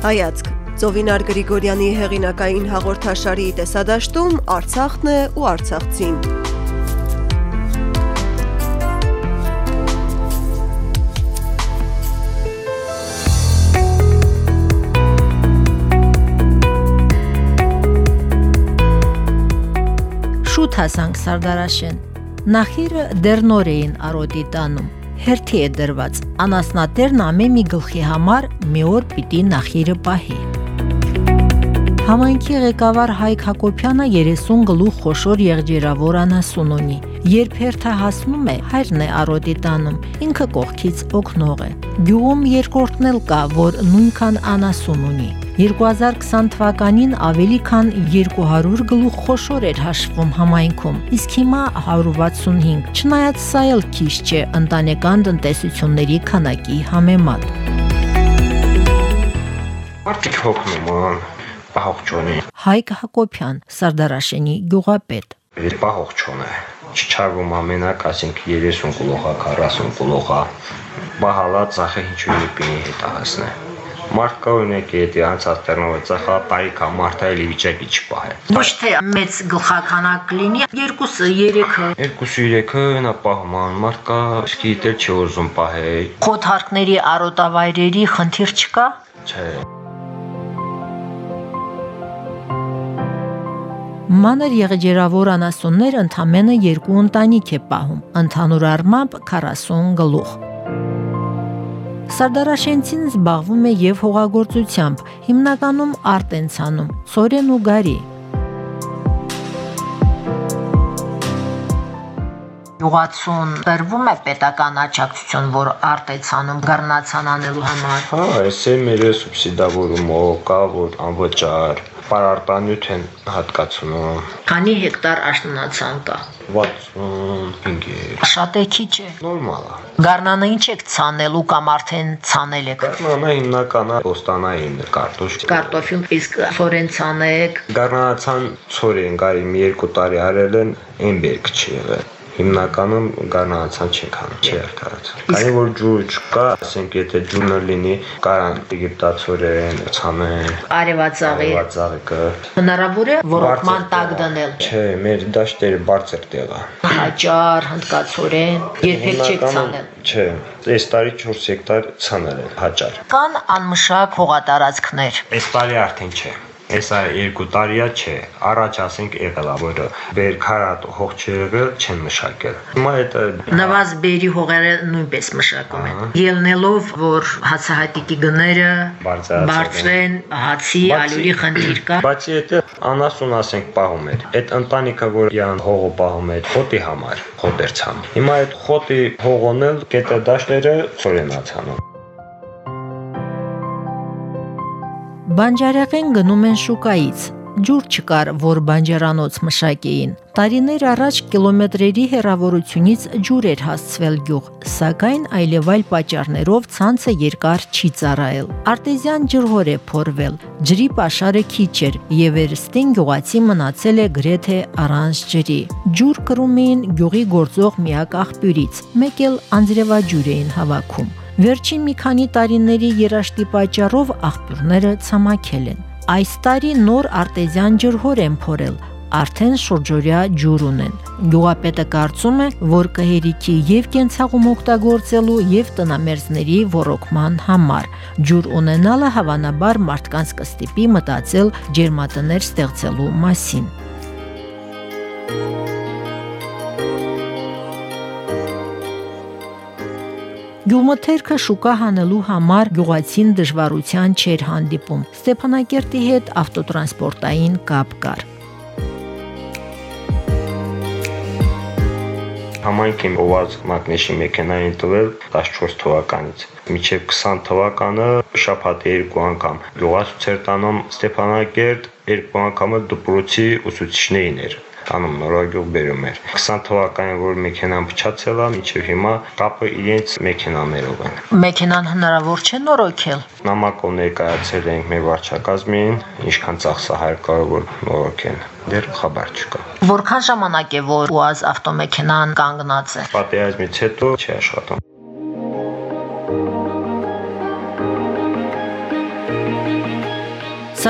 Հայացք. Ծովինար Գրիգորյանի հեղինակային հաղորդաշարի տեսադաշտում Արցախն է ու Արցախցին։ Շուտ հասանք Սարդարաշեն։ Նախիրը դեռ նոր էին Արոդի տանում հերթի է դրված։ Անասնատերն ամեն մի գլխի համար մի օր պիտի նախիրը պահի։ Համայնքի ղեկավար Հայկ Հակոբյանը 30 գլուխ խոշոր եղջերավոր անասուն ունի։ Երբ հերթը հասնում է, հայրն է արոտի տանում, ինքը կողքից օգնող է։ Գյուղում երկրորդն էլ կա, որ նույնքան անասուն ունի։ 2020 թվականին ավելի քան 200 գլուխ խոշոր էր հաշվում համայնքում, իսկ հիմա 165, չնայած սա էլ քիչ չէ ընտանեկան տնտեսությունների քանակի համեմատ։ Մարդիկ հոգնում են, պահողջոնի։ Հայկ Հակոբյան, Սարդարաշենի գյուղապետ։ Իր պահողջոնը չչարվում ամենակ, ասենք 30 գլոխա, 40 գլոխա, բահալա ծախը հինչ ունի պինի հետ ասնե։ Մարդ կա օրինակ եթե անցած տերնով ծխապարիկ համարտայելի վիճակի չպահե։ Ոչ թե մեծ գլխականակ լինի, 2-3-ը։ 2-3-ը նա պահման, մարդ կա սկիտեր չի ուզում պահե։ Խոթարկների արոտավայրերի խնդիր չկա։ Չէ։ Մանր եղջերավոր անասուններ ընդամենը երկու ընտանիք է պահում, ընդհանուր առմամբ 40 գլուխ։ Սարդարաշենցին զբաղվում է եւ հողագործությամբ, հիմնականում արտենցանում, սորեն ու գարի։ գյուղացուն տրվում է պետական աջակցություն, որ արտեցանում գառնացան անելու համար։ Հա, էսե մեր սուբսիդավորումը կա, որ անվճար պարարտանյութ են հատկացնում։ Քանի հեկտար աշնանացան կա։ 65 է։ Շատ է քիչ է։ Նորմալ է։ Գառնանը ինչ եք ցանելու կամ արդեն ցանել եք։ Գառնանը հիմնական է ոստանային կարտոշ։ Կարտոֆին իսկ ֆորեն ցանեք։ Գառնանացան ծորեն գարի 2 տարի արել են, այնբերք չի եղել հիմնականում գառնանացան չենք անում, չի արդարացան։ Քանի որ ջուր չկա, ասենք եթե ջուրը լինի, կարան դիգիտացորեն, ցանեն, արևածաղի, արևածաղիկը։ Հնարավոր է ռոռոկման տակ դնել։ Չէ, մեր դաշտերը բարձր տեղ է։ Հաճար, հնդկացորեն, երբեք չեք ցանել։ Չէ, այս տարի 4 հեկտար ցանել են հաճար։ Կան անմշակ հողատարածքներ։ Այս տարի արդեն չէ։ Էս այ երկու տարիա չէ, առաջ ասենք եղել է, որը Բերքարատ հողջերը չեն մշակել։ Հիմա այդ Նվազբերի հողերը նույնպես մշակում են։ Ելնելով, որ հացահատիկի գները բարձրեն, հացի ալյուրի խնդիր կա։ Բացի դա անասուն ասենք պահում էր։ Այդ ընտանիքը, որ իրան հողը պահում էր խոտի համար, խոտերցան։ Հիմա այդ խոտի հողոնել կետադաշները ծորենացան։ Բանջարեղեն գնում են շուկայից, ջուր չկար, որ բանջարանոց մշակեին։ Տարիներ առաջ կիլոմետրերի հեռավորությունից ջուր էր հասցվել գյուղ, սակայն այլևայլ պատճառներով ցանցը երկար չի ծառայել։ Արտեզյան ջրհոր է փորվել, ջրի pašարը քիչ էր, եւ Էրստեն գյուղացի մնացել է գրեթե առանց ջրի։ Ջուր կրում էին գյուղի գործող միակ աղբյուրից, մեկ էլ անձրևաջուր էին հավաքում։ Վերջին մի քանի տարիների երաշտի պատճառով աղբյուրները ցամաքել են։ Այս տարի նոր արտեզյան ջրհոր են փորել, արդեն շուրջօրյա ջուր ունեն։ Գյուղապետը կարծում է, որ կհերիքի եւ կենցաղում օգտագործելու եւ տնամերձների ռոռոկման համար։ Ջուր ունենալը հավանաբար մարդկանց կստիպի մտածել ջերմատներ ստեղծելու մասին։ Գյուղմթերքը շուկա հանելու համար գյուղացին դժվարության չեր հանդիպում։ Ստեփանակերտի հետ ավտոտրանսպորտային կապ կար։ համայնքի ովազ մագնեշի մեքենային տվել 14 թվականից միջև 20 թվականը շաբաթ երկու անգամ գյուղացու ցերտանում Ստեփանակերտ երկու անգամը դպրոցի ուսուցիչներին էր տանում, նորագյուղ բերում էր։ 20 թվականին որ մեքենան փչացել է, միջև հիմա կապը իրենց մեքենաներով են։ Մեքենան հնարավոր չէ նորոգել։ Նամակով ներկայացել ենք մեր վարչակազմին, ինչքան ծախսահար կարող նորոգեն։ Դեռ խաբար չկա։ Որքան ժամանակ է որ ՈՒԱԶ ավտոմեքենան կանգնած է։ Պատերազմից հետո չի աշխատում։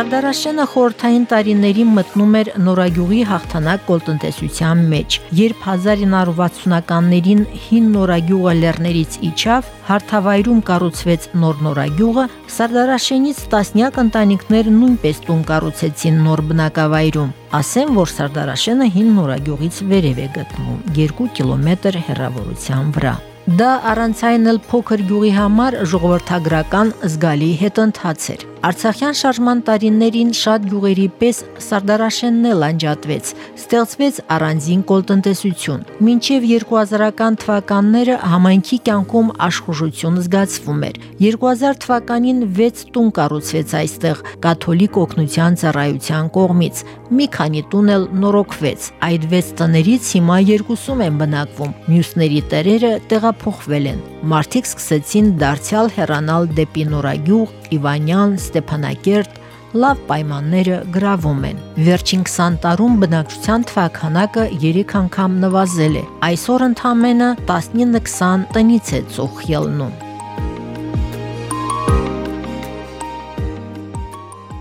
Սարդարաշենը խորթային տարիներին մտնում էր նորագյուղի հաղթանակ կոլտնտեսության մեջ, երբ 1960-ականներին հին նորագյուղը լեռներից իջավ, հարթավայրում կառուցվեց նոր նորագյուղը, Սարդարաշենից տասնյակ ընտանիքներ նույնպես տուն կառուցեցին նոր բնակավայրում։ Ասեմ, որ Սարդարաշենը հին նորագյուղից վերև է գտնվում 2 կիլոմետր հեռավորության վրա։ Դա առանցայն էլ փոքր գյուղի համար ժողովրդագրական զգալի հետընթաց էր։ Արցախյան շարժման տարիներին շատ գյուղերի պես Սարդարաշենն էլ անջատվեց, ստեղծվեց առանձին կոլտնտեսություն։ Մինչև 2000-ական թվականները համայնքի կյանքում աշխուժություն զգացվում էր։ 2000 թվականին 6 տուն կառուցվեց այստեղ կաթոլիկ օգնության ծառայության կողմից։ Մի քանի տուն էլ նորոգվեց։ Այդ 6 տներից հիմա երկուսում են բնակվում։ Մյուսների տերերը տեղափոխվել են։ Մարդիկ սկսեցին դարձյալ հեռանալ դեպի Նորագյուղ, Իվանյան, Ստեփանակերտ լավ պայմանները գրավում են։ Վերջին 20 տարում բնակչության թվականակը 3 անգամ նվազել է։ Այսօր ընդամենը 19-20 տնից է ծուխ ելնում։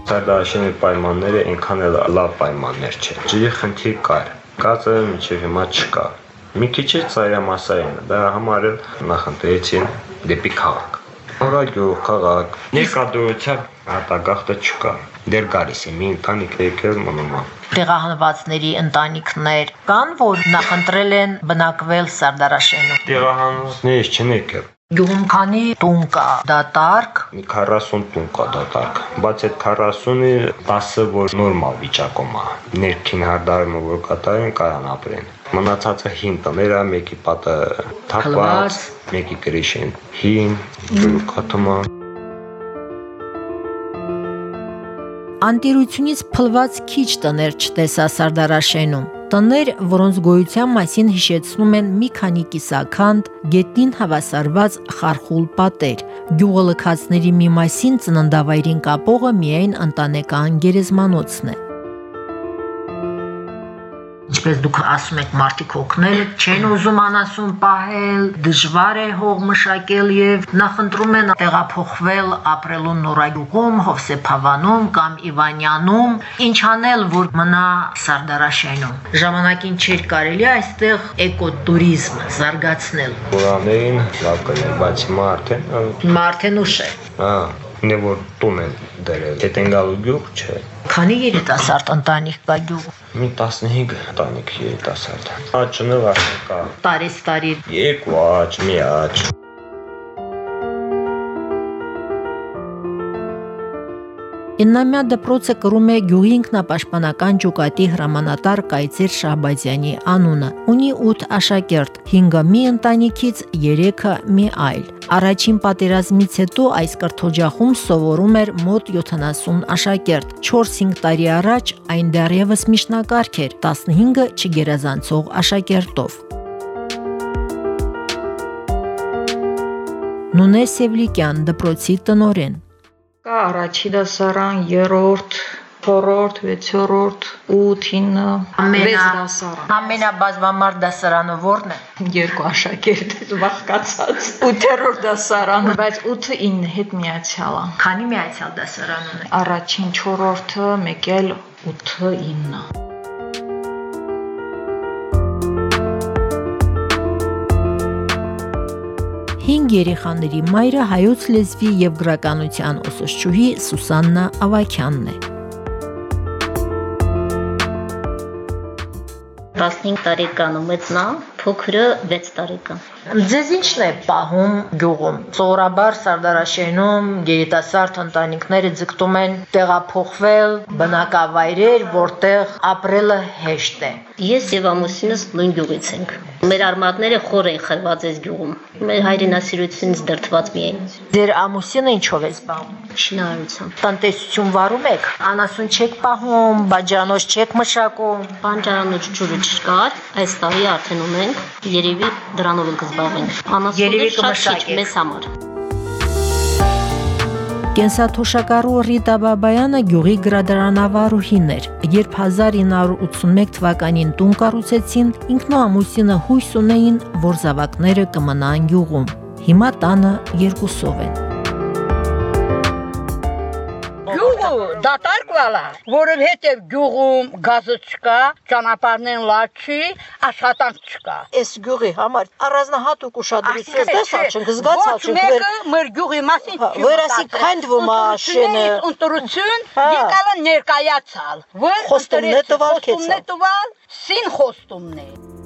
Սարդաշենի պայմանները այնքան էլ լավ պայմաններ չէ։ Ջրի խնդիր կար։ Գազը մինչև հիմա չկա։ Մի քիչ է ծայրամասային, դա համար էլ նախընտրեցին դեպի քաղաք Օրագյուղ, քաղաք, ներկայությամբ հատագախտը չկա։ Դեր գալիս է մի ընտանիք եկել մնում է։ Տեղահանվածների ընտանիքներ կան, որ նախընտրել են բնակվել Սարդարաշենում։ Տեղահանվածներից չեն եկել։ Գյուղում քանի տուն կա, դատարկ։ 40 տուն կա դատարկ։ Բայց այդ 40-ի 10-ը որ նորմալ վիճակում է։ Ներքին հարդարումը որ կատարեն կարան ապրեն։ Մնացածը հին տները, մեկի պատը թափված, մեկի գրիշեն հին, ջուրքաթմա։ Անտիրությունից փլված քիչ տներ չտեսա Սարդարաշենում։ Տներ, որոնց գոյության մասին հիշեցնում են մի քանի կիսաքանդ, գետնին հավասարված խարխուլ պատեր։ Գյուղը լքածների մի մասին ծննդավայրին կապողը միայն ընտանեկան գերեզմանոցն է ինչպես դուք ասում եք, մարդիկ օգնել չեն ուզում անասուն պահել, դժվար է հող մշակել եւ նախընտրում են տեղափոխվել ապրելու Նորագյուղում, Հովսեփավանում կամ Իվանյանում, ինչ անել, որ մնա Սարդարաշենում։ Ժամանակին չէր կարելի այստեղ էկոտուրիզմ զարգացնել։ Ուրանային լավ կներ, բայց հիմա արդեն հիմա արդեն ուշ է։ Հա, ինը որ տուն են դրել, հետ են գալու գյուղ չէ։ Քանի երիտասարդ ընտանիք կա գյուղ։ Մի 15 ընտանիք երիտասարդ։ էլ արդեն կա։ Տարես տարի։ Երկու աճ, մի աճ։ Իննամյա դպրոցը կրում է Գյուղի ինքնապաշտպանական ջուկատի հրամանատար Կայծեր Շահբազյանի անունը։ Ունի 8 աշակերտ, 5-ը մի ընտանիքից, 3-ը մի այլ։ Առաջին պատերազմից հետո այս կրթօջախում սովորում էր մոտ 70 աշակերտ։ 4-5 տարի առաջ այն դեռևս միջնակարգ էր 15-ը չգերազանցող աշակերտով։ Նունե Սևլիկյան դպրոցի տնորեն Կա առաջի դասարան, երրորդ, չորրորդ, վեցորորդ, 8, 9, ամենա դասարան։ Ամենաբազմամարդ դասարանը ո՞րն է։ Երկու աշակերտ վախկացած։ 8-րդ դասարանը, բայց 8-ը 9 հետ միացյալ է։ Քանի միացյալ դասարան ունեք։ Առաջին 4-րդը, մեկ էլ 8-ը 9։ 5 երեխաների մայրը հայոց լեզվի եւ գրականության ուսուցչուհի Սուսաննա Ավակյանն է։ 15 տարեկան ու մեծնա, փոքրը 6 տարեկան։ Ձեզ ի՞նչն է պահում գյուղում։ Սովորաբար Սարդարաշենում երիտասարդ ընտանիքները ձգտում են տեղափոխվել բնակավայրեր, որտեղ ապրելը հեշտ է։ Ես եւ ամուսինս նույն գյուղից ենք։ Մեր արմատները խոր են խրված այս գյուղում։ Մեր հայրենասիրությունից դրթված միայն։ Ձեր ամուսինը ինչով է զբաղվում։ Շինարարությամբ։ Տնտեսություն վարում եք, անասուն չեք պահում, բաժանոց չեք մշակում։ Բանջարանոց ջուրը չկար, այս տարի արդեն ունենք։ Երևի դրանով ենք զբաղվենք։ Անասունը շատ քիչ մեզ համար։ Կենսաթոշակառու Ռիտա Բաբայանը գյուղի գրադարանավարուհին էր։ Երբ 1981 թվականին տուն կառուցեցին, ինքն ու ամուսինը հույս ունեին, որ զավակները կմնան գյուղում։ Հիմա տանը երկուսով են։ դատարկ վալա, որովհետև գյուղում գազը չկա, ճանապարհներն լավ չի, աշխատանք չկա։ Այս գյուղի համար առանձնահատուկ ուշադրություն տեսա չենք զգացած չենք Մեկը մեր գյուղի մասին չի։ Որ ասի քանդվում աշենը։ Ընտրություն եկալը ներկայացալ։ Որ Խոստումն է տվալ Խոստումն է տվալ, սին խոստումն է։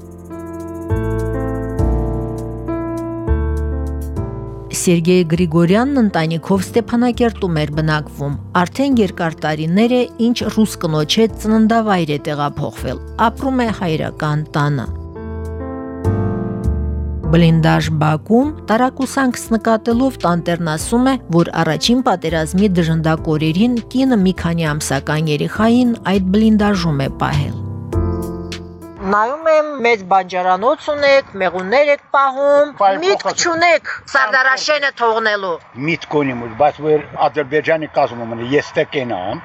Սերգեյ Գրիգորյանն ընտանիքով Ստեփանակերտում էր բնակվում։ Արդեն երկար տարիներ է, ինչ ռուս կնոջ հետ ծննդավայր է տեղափոխվել։ Ապրում է հայրական տանը։ Բլինդաժ Բաքում տարակուսանքս նկատելով տանտերն ասում է, որ առաջին պատերազմի դժնդակորերին կինը մի քանի ամսական երեխային այդ բլինդաժում է պահել Նայում եմ մեծ բանջարանոց ունեք, մեղուններ եք պահում, միտք չունեք Սարդարաշենը թողնելու։ Միտք ունիմ, բայց որ Ադրբեջանի կազմում ունի, ես տեկենամ,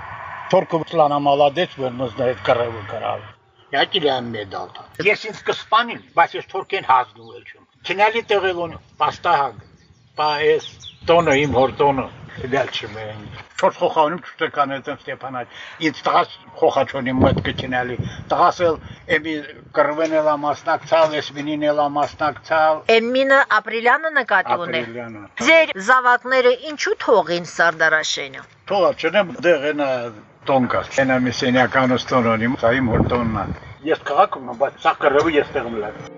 թորքը լանամալադեց, որ մզ այդ կռևը կրալ։ Յակիլ եմ մեդալ։ Ես ինձ կսպանին, բայց ես թորքեն հազնու էլ չեմ։ Քնալի տեղելոն, պաստահակ, պայես, տոնը իմ հորտոնը դալ չմեն։ Չորս խոխանում չտեկան այդն Ստեփանա։ Ինձ տղաս խոխաչոնի մոտ կչնալի։ Տղաս էլ էմի կրվենելա մասնակցալ, էսմինին էլա մասնակցալ։ Էմինը ապրիլյանը նկատի ունի։ Ձեր զավակները ինչու թողին Սարդարաշենը։ Թողա չնեմ դեղենա տոնկաս։ Ենա միսենյական ստոնոնի, սա իմ հորտոնն է։ Ես քաղաքում եմ, բայց սա կրվը ես տեղում լավ։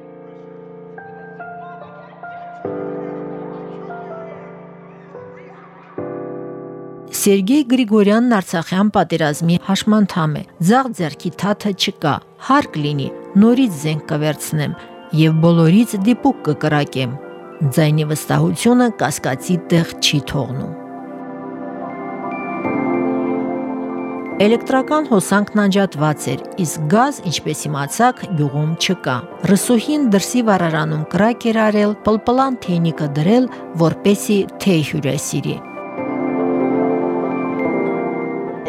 Սերգեյ Գրիգորյանն Արցախյան պատերազմի հաշմանդամ է։ Ձաղ ձեռքի թաթը չկա։ Հարկ լինի, նորից զենք կվերցնեմ եւ բոլորից դիպուկ կկրակեմ։ Ձայնի վստահությունը կասկածի տեղ չի թողնում։ Էլեկտրական հոսանքն անջատված էր, իսկ գազ, ինչպես իմացաք, գյուղում չկա։ Ռսուհին դրսի վարարանում կրակ էր արել, պլպլան թեյնիկը դրել, որպեսի թեյ հյուրեսիրի։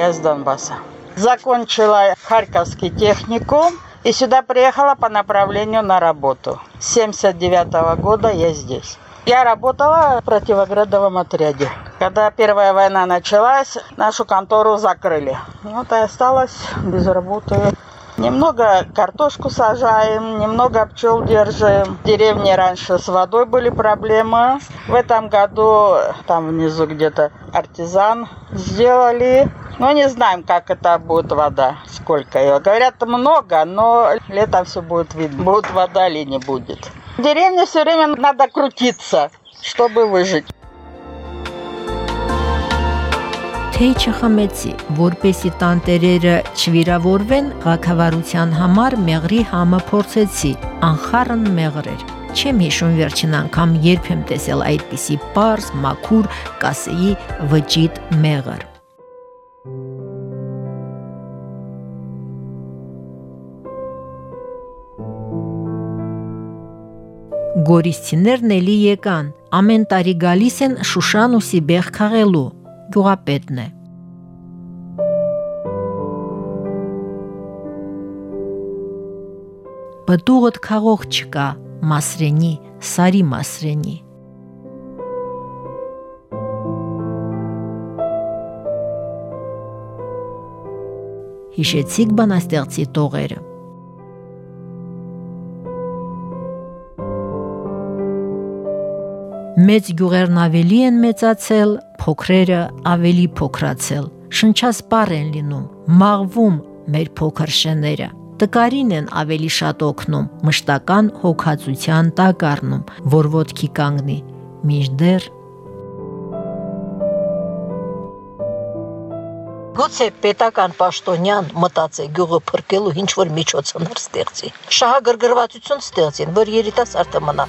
Я с Донбасса. Закончила Харьковский техникум и сюда приехала по направлению на работу. С 79 года я здесь. Я работала в противоградовом отряде. Когда Первая война началась, нашу контору закрыли. Вот и осталась без работы. Немного картошку сажаем, немного пчел держим. В деревне раньше с водой были проблемы. В этом году там внизу где-то артизан сделали. Но не знаем, как это будет вода, сколько ее. Говорят, много, но летом все будет видно, будет вода или не будет. В деревне все время надо крутиться, чтобы выжить. Թեյ չխմեցի, որպեսի տանտերերը չվիրավորվեն, ղակավարության համար մեղրի համը փորձեցի, անխարն մեղրեր։ Չեմ հիշում վերջին անգամ երբ եմ տեսել այդպիսի պարզ, մաքուր, կասեի վճիտ մեղր։ Գորիսցիներն էլի եկան, ամեն տարի գալիս են Շուշան ու Սիբեղ քաղելու, գյուղապետն է։ Բտուղդ քաղող չկա, մասրենի, սարի մասրենի։ Հիշեցիք բանաստեղծի տողերը։ Մեծ գյուղերն ավելի են մեծացել, փոքրերը ավելի փոքրացել։ Շնչասպառ են լինում, մաղվում մեր փոքր շները։ Տկարին են ավելի շատ օգնում, մշտական հոգացության տակ առնում, որ ոտքի կանգնի։ Մինչդեռ Գուցե պետական պաշտոնյան մտածե գյուղը փրկելու ինչ որ միջոցներ ստեղծի։ Շահագրգռվածություն ստեղծին, որ երիտասարդը մնա։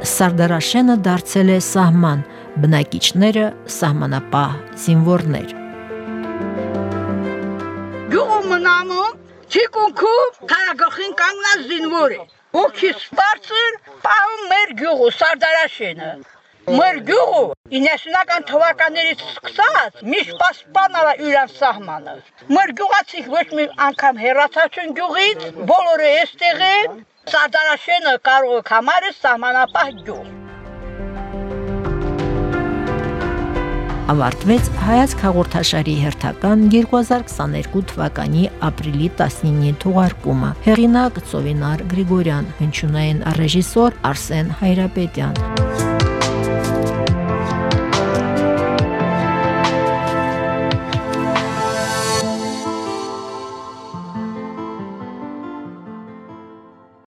Սարդարաշենը դարձել է սահման, բնակիչները սահմանապահ զինվորներ։ Գյուղում մնանում, թիկունքում քարագախին կանգնած զինվոր է։ Ոգի սպարծր պահում մեր գյուղու Սարդարաշենը։ Մեր գյուղը 90-ական թվականներից սկսած միշտ պաշտպանալա իրան սահմանը։ Մեր գյուղացիք ոչ մի անգամ հեռացած են գյուղից, բոլորը էստեղ են, Սարդարաշենը կարող է համարը սահմանապահ գյուղ։ Ավարտվեց հայացք հաղորդաշարի հերթական 2022 թվականի ապրիլի 19-ի թողարկումը։ Հեղինակ Ծովինար Գրիգորյան, հնչյունային ռեժիսոր Արսեն Հայրապետյան։